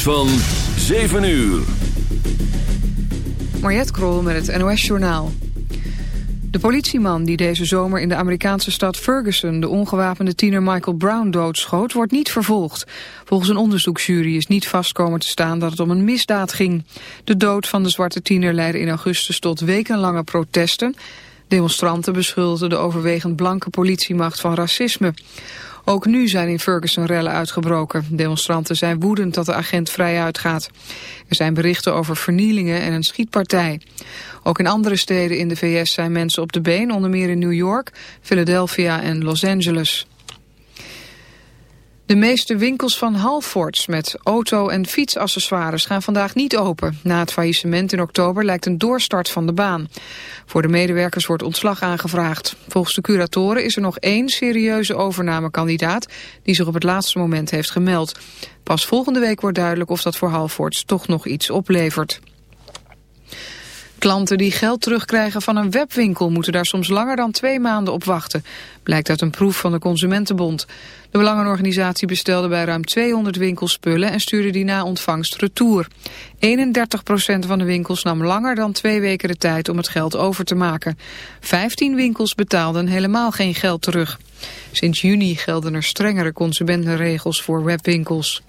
van 7 uur. Mariette Krol met het NOS Journaal. De politieman die deze zomer in de Amerikaanse stad Ferguson... de ongewapende tiener Michael Brown doodschoot, wordt niet vervolgd. Volgens een onderzoeksjury is niet vast komen te staan dat het om een misdaad ging. De dood van de zwarte tiener leidde in augustus tot wekenlange protesten. Demonstranten beschuldigden de overwegend blanke politiemacht van racisme. Ook nu zijn in Ferguson rellen uitgebroken. Demonstranten zijn woedend dat de agent vrij uitgaat. Er zijn berichten over vernielingen en een schietpartij. Ook in andere steden in de VS zijn mensen op de been, onder meer in New York, Philadelphia en Los Angeles. De meeste winkels van Halfords met auto- en fietsaccessoires gaan vandaag niet open. Na het faillissement in oktober lijkt een doorstart van de baan. Voor de medewerkers wordt ontslag aangevraagd. Volgens de curatoren is er nog één serieuze overnamekandidaat die zich op het laatste moment heeft gemeld. Pas volgende week wordt duidelijk of dat voor Halfords toch nog iets oplevert. Klanten die geld terugkrijgen van een webwinkel moeten daar soms langer dan twee maanden op wachten. Blijkt uit een proef van de Consumentenbond. De Belangenorganisatie bestelde bij ruim 200 winkels spullen en stuurde die na ontvangst retour. 31% van de winkels nam langer dan twee weken de tijd om het geld over te maken. 15 winkels betaalden helemaal geen geld terug. Sinds juni gelden er strengere consumentenregels voor webwinkels.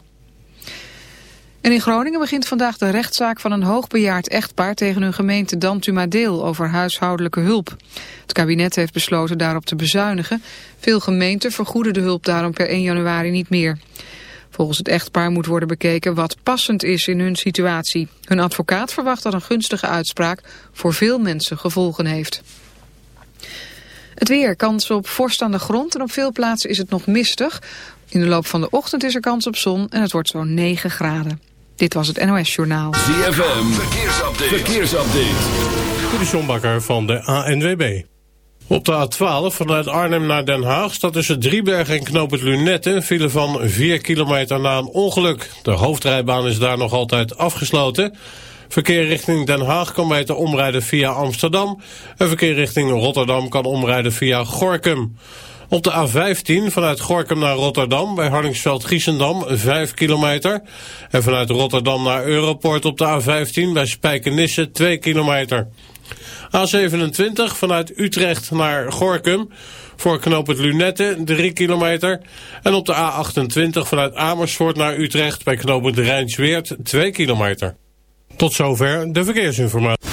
In Groningen begint vandaag de rechtszaak van een hoogbejaard echtpaar tegen hun gemeente Dantumadeel over huishoudelijke hulp. Het kabinet heeft besloten daarop te bezuinigen. Veel gemeenten vergoeden de hulp daarom per 1 januari niet meer. Volgens het echtpaar moet worden bekeken wat passend is in hun situatie. Hun advocaat verwacht dat een gunstige uitspraak voor veel mensen gevolgen heeft. Het weer, kans op vorst grond en op veel plaatsen is het nog mistig. In de loop van de ochtend is er kans op zon en het wordt zo'n 9 graden. Dit was het NOS Journaal. ZFM, verkeersupdate. verkeersupdate. De Bakker van de ANWB. Op de A12 vanuit Arnhem naar Den Haag staat tussen Drieberg en Knoop het Lunette file van 4 kilometer na een ongeluk. De hoofdrijbaan is daar nog altijd afgesloten. Verkeer richting Den Haag kan beter omrijden via Amsterdam. En verkeer richting Rotterdam kan omrijden via Gorkum. Op de A15 vanuit Gorkum naar Rotterdam bij Hardingsveld-Giessendam 5 kilometer. En vanuit Rotterdam naar Europort op de A15 bij Spijkenisse 2 kilometer. A27 vanuit Utrecht naar Gorkum voor knoop het Lunette 3 kilometer. En op de A28 vanuit Amersfoort naar Utrecht bij knoop het Rijnsweert 2 kilometer. Tot zover de verkeersinformatie.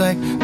like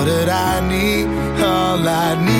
all that I need, all I need.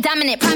dominant.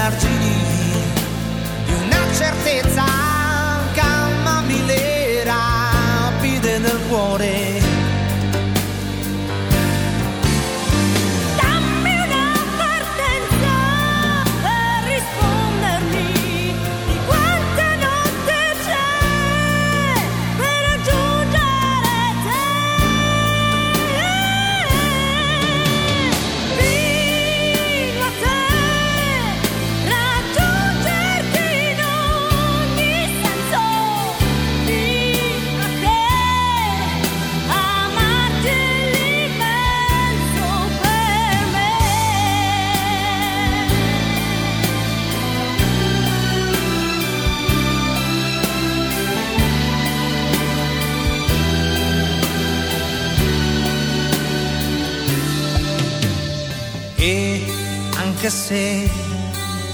out to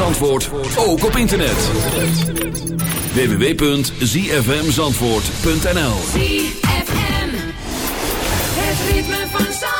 Zandvoort ook op internet. www.zfmzandvoort.nl Het ritme van Zandvoort.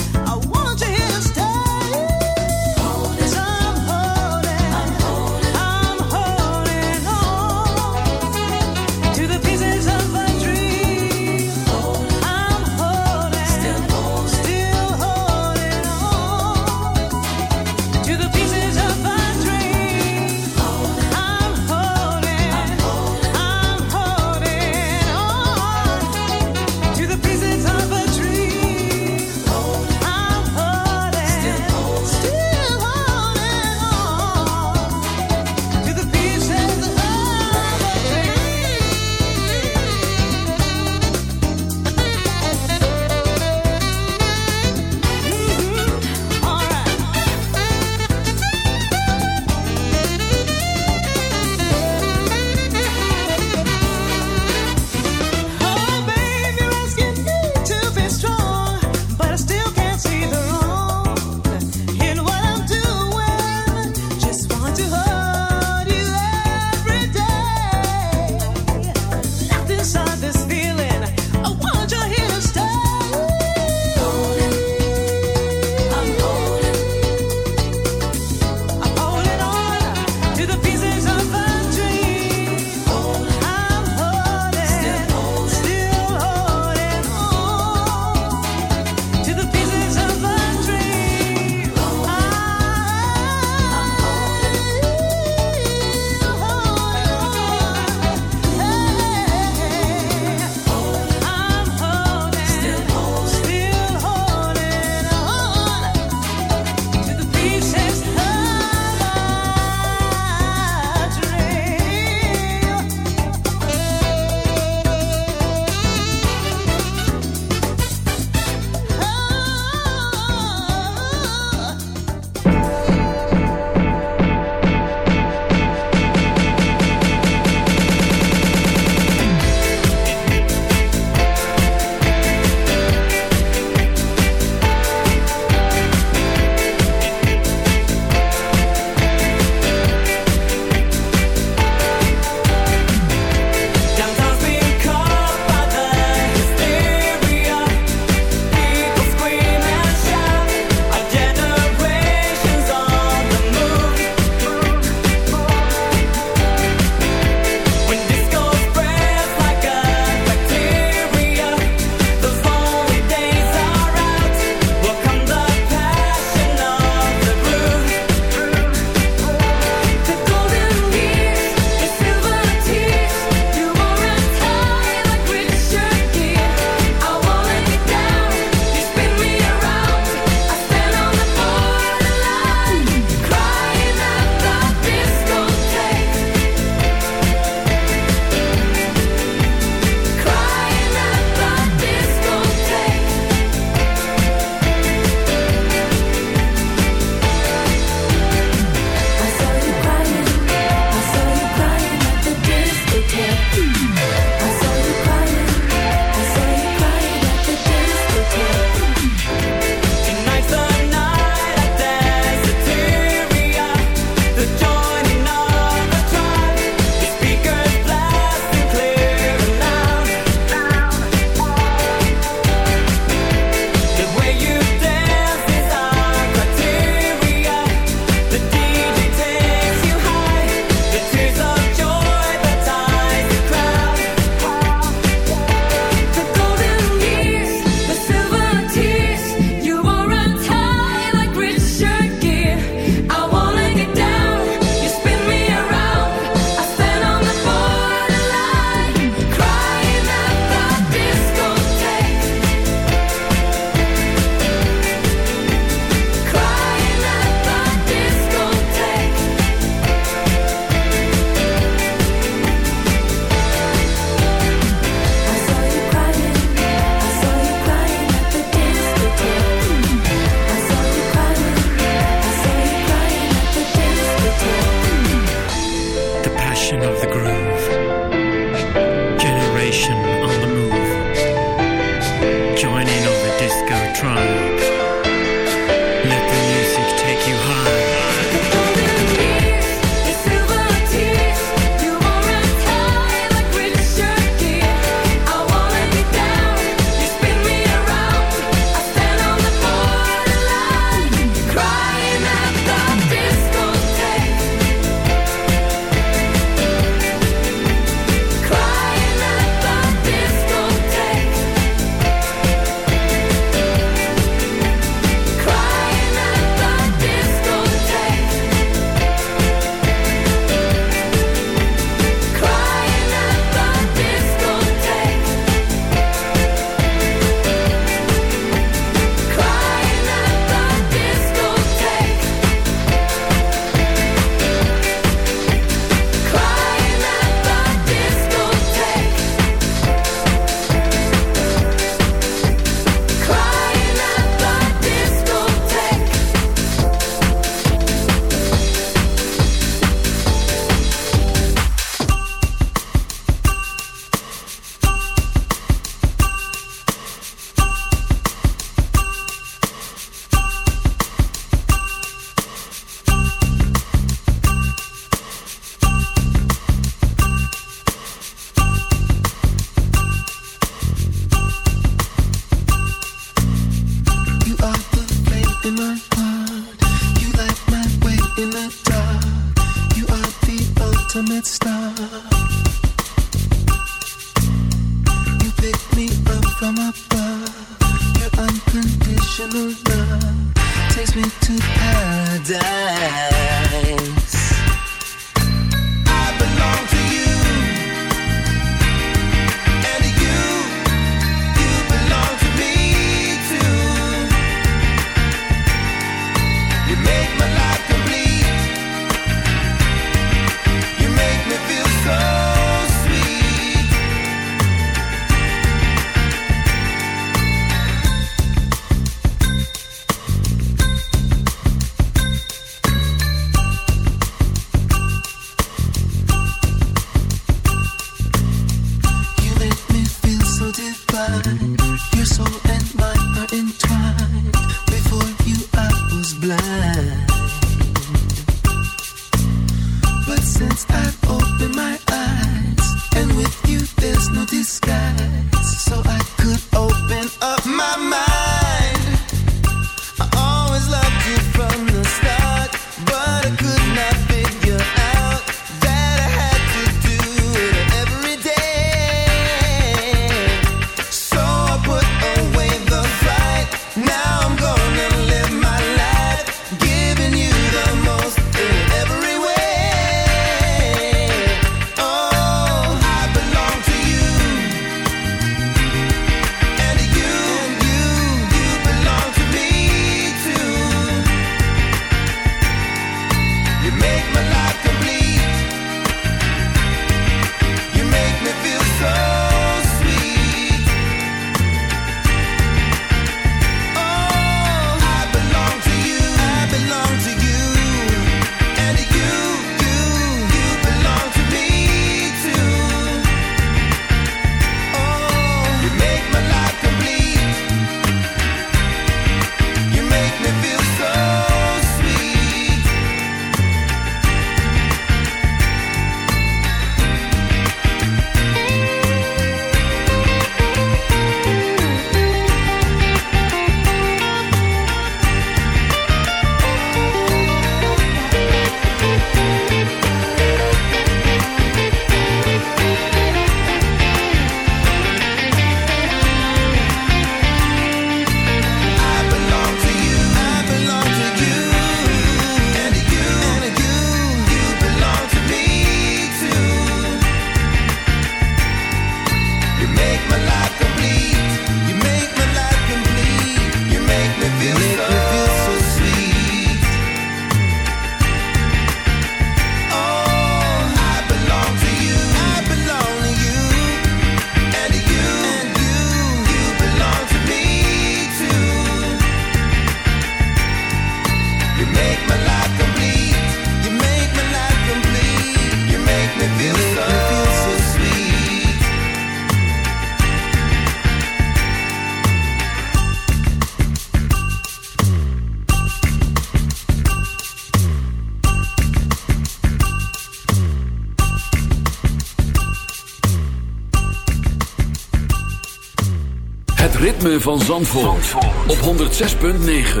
ritme van Zandvoort, Zandvoort. op 106.9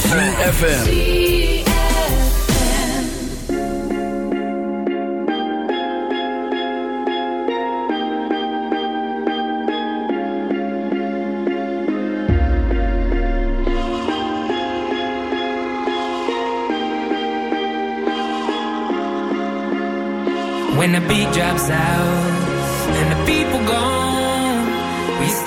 CFFM When the beat drops out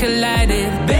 collided.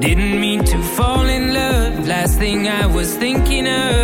Didn't mean to fall in love. Last thing I was thinking of.